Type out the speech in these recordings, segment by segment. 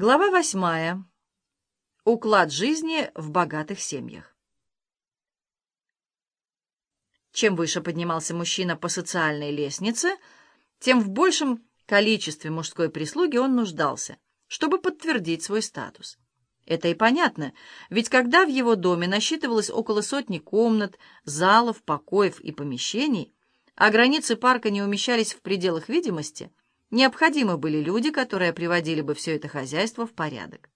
Глава восьмая. Уклад жизни в богатых семьях. Чем выше поднимался мужчина по социальной лестнице, тем в большем количестве мужской прислуги он нуждался, чтобы подтвердить свой статус. Это и понятно, ведь когда в его доме насчитывалось около сотни комнат, залов, покоев и помещений, а границы парка не умещались в пределах видимости – Необходимы были люди, которые приводили бы все это хозяйство в порядок.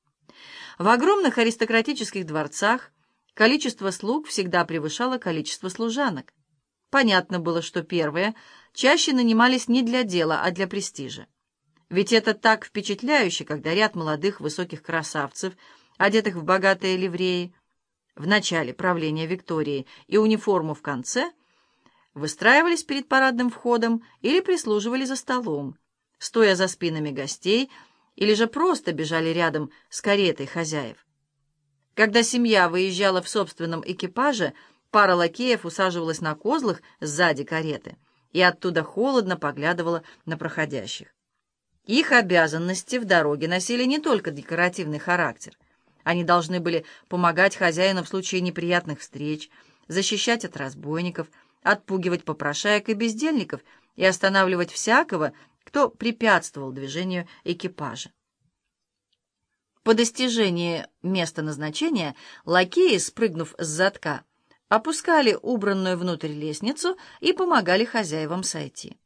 В огромных аристократических дворцах количество слуг всегда превышало количество служанок. Понятно было, что первые чаще нанимались не для дела, а для престижа. Ведь это так впечатляюще, когда ряд молодых высоких красавцев, одетых в богатые ливреи, в начале правления Виктории и униформу в конце, выстраивались перед парадным входом или прислуживали за столом, стоя за спинами гостей, или же просто бежали рядом с каретой хозяев. Когда семья выезжала в собственном экипаже, пара лакеев усаживалась на козлах сзади кареты и оттуда холодно поглядывала на проходящих. Их обязанности в дороге носили не только декоративный характер. Они должны были помогать хозяину в случае неприятных встреч, защищать от разбойников, отпугивать попрошаек и бездельников и останавливать всякого, кто препятствовал движению экипажа. По достижении места назначения лакеи, спрыгнув с задка, опускали убранную внутрь лестницу и помогали хозяевам сойти.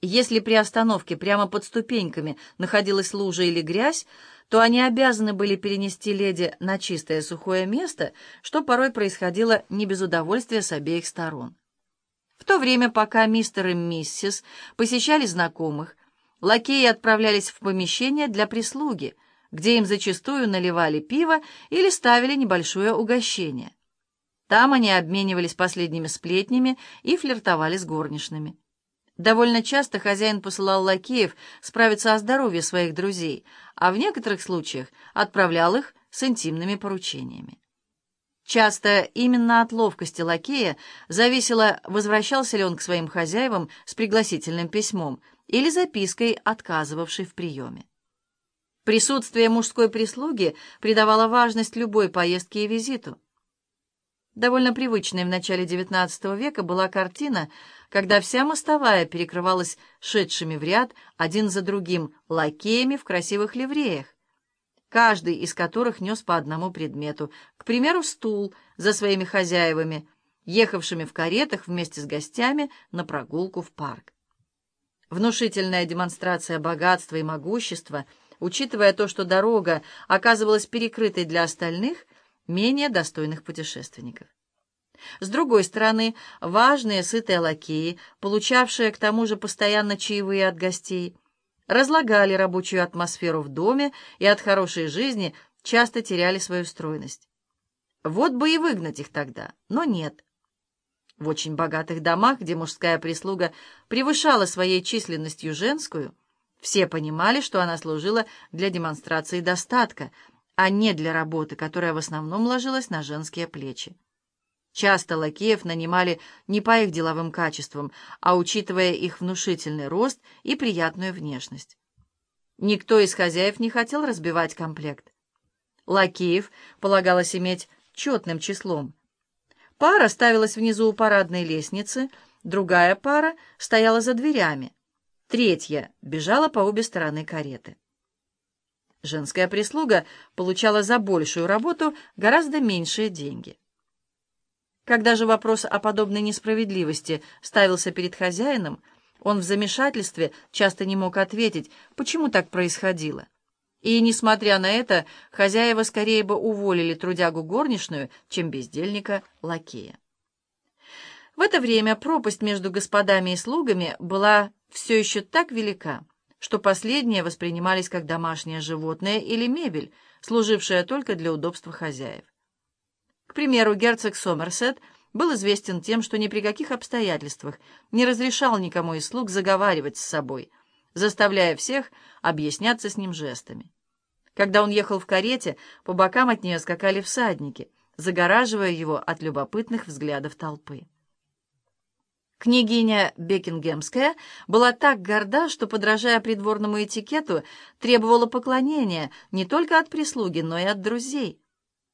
Если при остановке прямо под ступеньками находилась лужа или грязь, то они обязаны были перенести леди на чистое сухое место, что порой происходило не без удовольствия с обеих сторон. В то время, пока мистер и миссис посещали знакомых, лакеи отправлялись в помещение для прислуги, где им зачастую наливали пиво или ставили небольшое угощение. Там они обменивались последними сплетнями и флиртовали с горничными. Довольно часто хозяин посылал лакеев справиться о здоровье своих друзей, а в некоторых случаях отправлял их с интимными поручениями. Часто именно от ловкости лакея зависело, возвращался ли он к своим хозяевам с пригласительным письмом или запиской, отказывавшей в приеме. Присутствие мужской прислуги придавало важность любой поездке и визиту. Довольно привычной в начале XIX века была картина, когда вся мостовая перекрывалась шедшими в ряд один за другим лакеями в красивых ливреях, каждый из которых нес по одному предмету, к примеру, стул за своими хозяевами, ехавшими в каретах вместе с гостями на прогулку в парк. Внушительная демонстрация богатства и могущества, учитывая то, что дорога оказывалась перекрытой для остальных, менее достойных путешественников. С другой стороны, важные сытые лакеи, получавшие к тому же постоянно чаевые от гостей, разлагали рабочую атмосферу в доме и от хорошей жизни часто теряли свою стройность. Вот бы и выгнать их тогда, но нет. В очень богатых домах, где мужская прислуга превышала своей численностью женскую, все понимали, что она служила для демонстрации достатка, а не для работы, которая в основном ложилась на женские плечи. Часто лакеев нанимали не по их деловым качествам, а учитывая их внушительный рост и приятную внешность. Никто из хозяев не хотел разбивать комплект. Лакеев полагалось иметь четным числом. Пара ставилась внизу у парадной лестницы, другая пара стояла за дверями, третья бежала по обе стороны кареты. Женская прислуга получала за большую работу гораздо меньшие деньги. Когда же вопрос о подобной несправедливости ставился перед хозяином, он в замешательстве часто не мог ответить, почему так происходило. И, несмотря на это, хозяева скорее бы уволили трудягу горничную, чем бездельника-лакея. В это время пропасть между господами и слугами была все еще так велика, что последние воспринимались как домашнее животное или мебель, служившая только для удобства хозяев. К примеру, герцог Сомерсет был известен тем, что ни при каких обстоятельствах не разрешал никому из слуг заговаривать с собой, заставляя всех объясняться с ним жестами. Когда он ехал в карете, по бокам от нее скакали всадники, загораживая его от любопытных взглядов толпы. Княгиня Бекингемская была так горда, что, подражая придворному этикету, требовала поклонения не только от прислуги, но и от друзей.